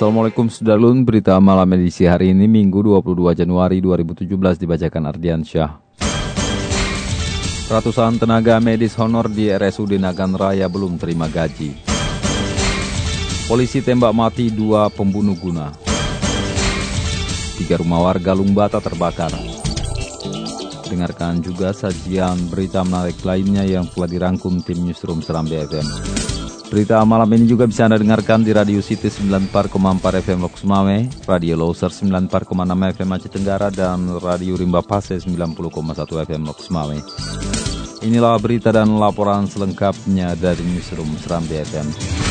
Assalamualaikum Sudarlun, berita malam edisi hari ini Minggu 22 Januari 2017 dibacakan Ardian Syah. Ratusan tenaga medis honor di RSUD Nagan Raya belum terima gaji. Polisi tembak mati dua pembunuh guna. Tiga rumah warga Lumbata terbakar. Dengarkan juga sajian berita menarik lainnya yang telah dirangkum tim Newsroom Seram BFM. Berita malam ini juga bisa Anda dengarkan di Radio City 94,4 FM Lok Sumawe, Radio Loser 94,6 FM Aceh Tenggara, dan Radio Rimba Pase 90,1 FM Lok Sumawe. Inilah berita dan laporan selengkapnya dari Newsroom Seram BFM.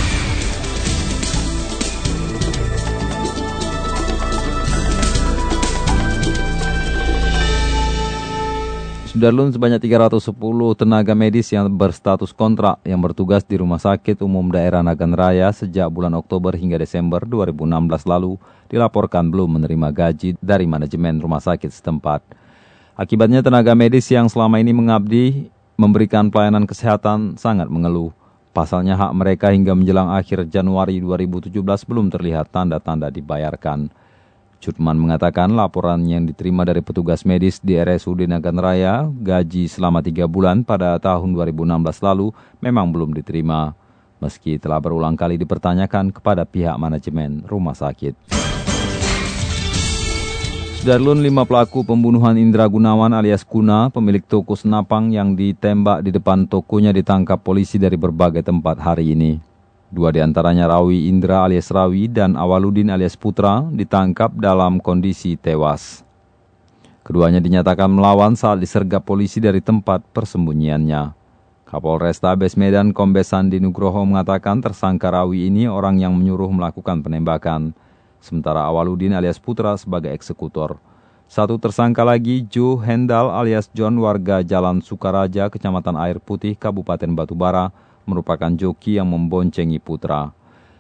Sudarlun sebanyak 310 tenaga medis yang berstatus kontrak yang bertugas di Rumah Sakit Umum Daerah Nagan Raya sejak bulan Oktober hingga Desember 2016 lalu dilaporkan belum menerima gaji dari manajemen rumah sakit setempat. Akibatnya tenaga medis yang selama ini mengabdi memberikan pelayanan kesehatan sangat mengeluh. Pasalnya hak mereka hingga menjelang akhir Januari 2017 belum terlihat tanda-tanda dibayarkan. Jutman mengatakan laporan yang diterima dari petugas medis di RSUD Nagan Raya gaji selama tiga bulan pada tahun 2016 lalu memang belum diterima, meski telah berulang kali dipertanyakan kepada pihak manajemen rumah sakit. Sudarlun lima pelaku pembunuhan Indra Gunawan alias Kuna, pemilik toko senapang yang ditembak di depan tokonya ditangkap polisi dari berbagai tempat hari ini. Dua di antaranya Rawi Indra alias Rawi dan Awaludin alias Putra ditangkap dalam kondisi tewas. Keduanya dinyatakan melawan saat disergap polisi dari tempat persembunyiannya. Kapolresta Abes Medan Kombes Sandi Nugroho mengatakan tersangka Rawi ini orang yang menyuruh melakukan penembakan. Sementara Awaludin alias Putra sebagai eksekutor. Satu tersangka lagi, Joe Hendal alias John warga Jalan Sukaraja, Kecamatan Air Putih, Kabupaten Batubara, merupakan joki yang memboncengi putra.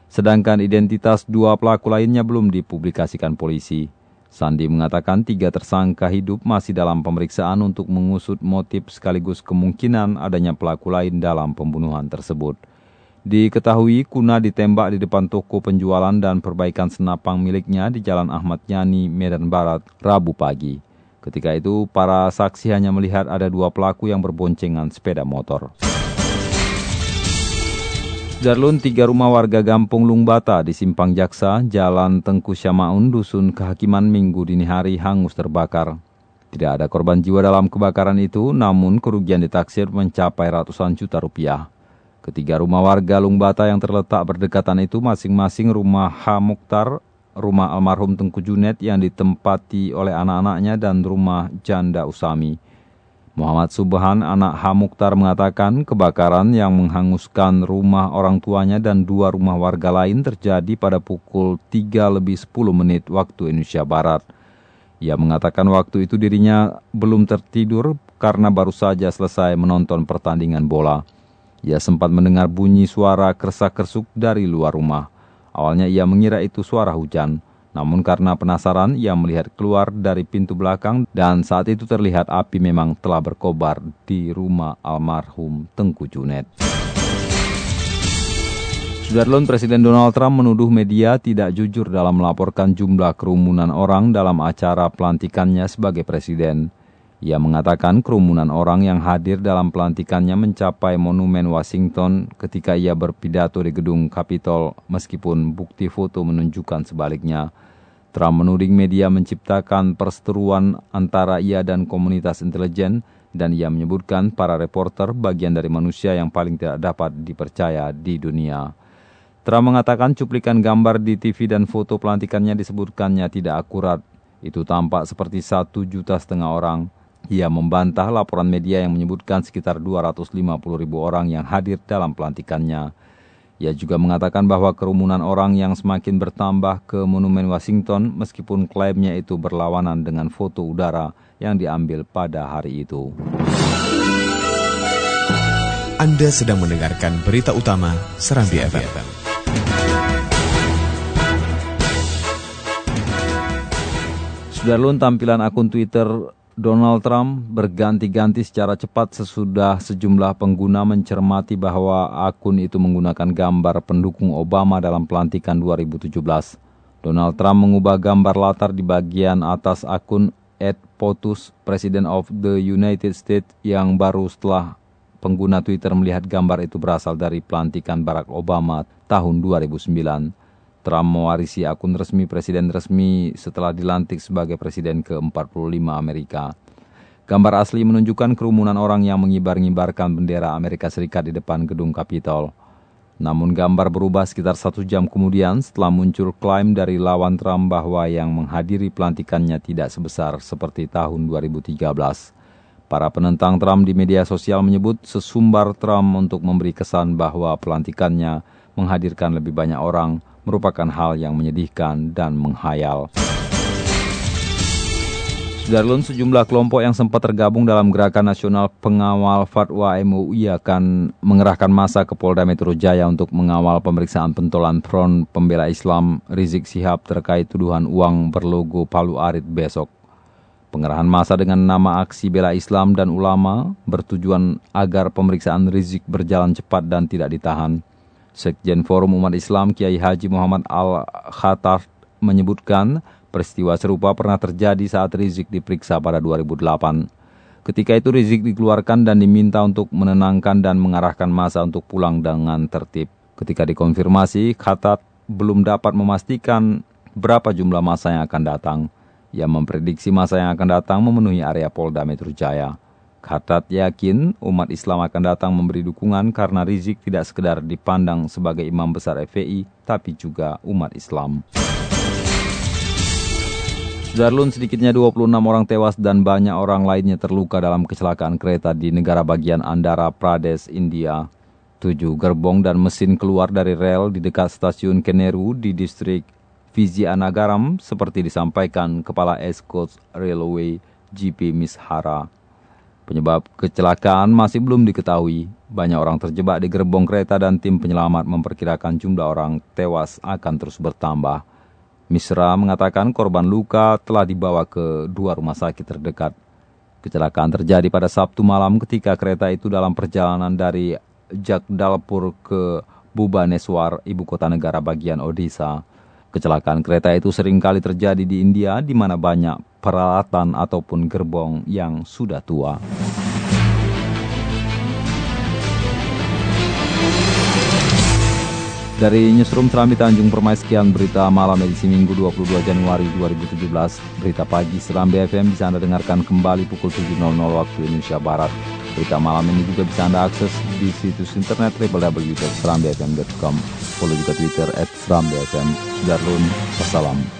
Sedangkan identitas dua pelaku lainnya belum dipublikasikan polisi. Sandi mengatakan tiga tersangka hidup masih dalam pemeriksaan untuk mengusut motif sekaligus kemungkinan adanya pelaku lain dalam pembunuhan tersebut. Diketahui Kuna ditembak di depan toko penjualan dan perbaikan senapang miliknya di Jalan Ahmad Yani, Medan Barat, Rabu pagi. Ketika itu, para saksi hanya melihat ada dua pelaku yang berboncengan sepeda motor. Darlun tiga rumah warga Gampung Lungbata di Simpang Jaksa, Jalan Tengku Syamaun, Dusun Kehakiman Minggu dini hari hangus terbakar. Tidak ada korban jiwa dalam kebakaran itu, namun kerugian ditaksir mencapai ratusan juta rupiah. Ketiga rumah warga Lungbata yang terletak berdekatan itu masing-masing rumah H. Mukhtar, rumah almarhum Tengku Junet yang ditempati oleh anak-anaknya dan rumah Janda Usami. Muhammad Subhan, anak H. Mukhtar mengatakan kebakaran yang menghanguskan rumah orang tuanya dan dua rumah warga lain terjadi pada pukul 3 lebih 10 menit waktu Indonesia Barat. Ia mengatakan waktu itu dirinya belum tertidur karena baru saja selesai menonton pertandingan bola. Ia sempat mendengar bunyi suara kersak-kersuk dari luar rumah. Awalnya ia mengira itu suara hujan. Namun karena penasaran, ia melihat keluar dari pintu belakang dan saat itu terlihat api memang telah berkobar di rumah almarhum Tengku Junet. Sudarlun Presiden Donald Trump menuduh media tidak jujur dalam melaporkan jumlah kerumunan orang dalam acara pelantikannya sebagai presiden. Ia mengatakan kerumunan orang yang hadir dalam pelantikannya mencapai monumen Washington ketika ia berpidato di gedung Capitol meskipun bukti foto menunjukkan sebaliknya. Trump menuding media menciptakan perseteruan antara ia dan komunitas intelijen dan ia menyebutkan para reporter bagian dari manusia yang paling tidak dapat dipercaya di dunia. Trump mengatakan cuplikan gambar di TV dan foto pelantikannya disebutkannya tidak akurat. Itu tampak seperti satu juta setengah orang. Ia membantah laporan media yang menyebutkan sekitar 250 ribu orang yang hadir dalam pelantikannya. Ia juga mengatakan bahwa kerumunan orang yang semakin bertambah ke Monumen Washington meskipun klaimnya itu berlawanan dengan foto udara yang diambil pada hari itu. Anda sedang mendengarkan berita utama Serambi FM. Sudarlun tampilan akun Twitter Donald Trump berganti-ganti secara cepat sesudah sejumlah pengguna mencermati bahwa akun itu menggunakan gambar pendukung Obama dalam pelantikan 2017. Donald Trump mengubah gambar latar di bagian atas akun Ed POTUS, President of the United States yang baru setelah pengguna Twitter melihat gambar itu berasal dari pelantikan Barack Obama tahun 2009. Trump mewarisi akun resmi presiden resmi setelah dilantik sebagai presiden ke-45 Amerika. Gambar asli menunjukkan kerumunan orang yang mengibar-ngibarkan bendera Amerika Serikat di depan gedung Capitol. Namun gambar berubah sekitar satu jam kemudian setelah muncul klaim dari lawan Trump bahwa yang menghadiri pelantikannya tidak sebesar seperti tahun 2013. Para penentang Trump di media sosial menyebut sesumbar Trump untuk memberi kesan bahwa pelantikannya menghadirkan lebih banyak orang merupakan hal yang menyedihkan dan menghayal. Sudarlun, sejumlah kelompok yang sempat tergabung dalam Gerakan Nasional Pengawal Fatwa MUI akan mengerahkan masa ke Polda Metro Jaya untuk mengawal pemeriksaan pentolan Front Pembela Islam Rizik Sihab terkait tuduhan uang berlogo Palu Arit besok. Pengerahan masa dengan nama Aksi Bela Islam dan Ulama bertujuan agar pemeriksaan Rizik berjalan cepat dan tidak ditahan. Sekjen Forum Umat Islam Kiai Haji Muhammad Al-Khattab menyebutkan peristiwa serupa pernah terjadi saat Rizik diperiksa pada 2008. Ketika itu Rizik dikeluarkan dan diminta untuk menenangkan dan mengarahkan masa untuk pulang dengan tertib. Ketika dikonfirmasi, Khattab belum dapat memastikan berapa jumlah masa yang akan datang. Ia memprediksi masa yang akan datang memenuhi area Polda Metro Jaya. Khatat yakin umat Islam akan datang memberi dukungan karena Rizik tidak sekedar dipandang sebagai imam besar FPI, tapi juga umat Islam. Darlun sedikitnya 26 orang tewas dan banyak orang lainnya terluka dalam kecelakaan kereta di negara bagian Andhra Pradesh, India. Tujuh gerbong dan mesin keluar dari rel di dekat stasiun Keneru di distrik Vizianagaram seperti disampaikan Kepala Escorts Railway GP Mishara. Penyebab kecelakaan masih belum diketahui. Banyak orang terjebak di gerbong kereta dan tim penyelamat memperkirakan jumlah orang tewas akan terus bertambah. Misra mengatakan korban luka telah dibawa ke dua rumah sakit terdekat. Kecelakaan terjadi pada Sabtu malam ketika kereta itu dalam perjalanan dari Jagdalpur ke Bhubaneswar, ibu kota negara bagian Odisha. Kecelakaan kereta itu sering kali terjadi di India di mana banyak peralatan ataupun gerbong yang sudah tua. Dari Newsroom Serambi Tanjung Permai sekian berita malam edisi Minggu 22 Januari 2017. Berita pagi Serambi FM bisa Anda dengarkan kembali pukul 7.00 waktu Indonesia Barat. Berita malam ini juga bisa Anda akses di situs internet www.serambifm.com. Follow juga Twitter at Serambi FM. Darlun, wassalam.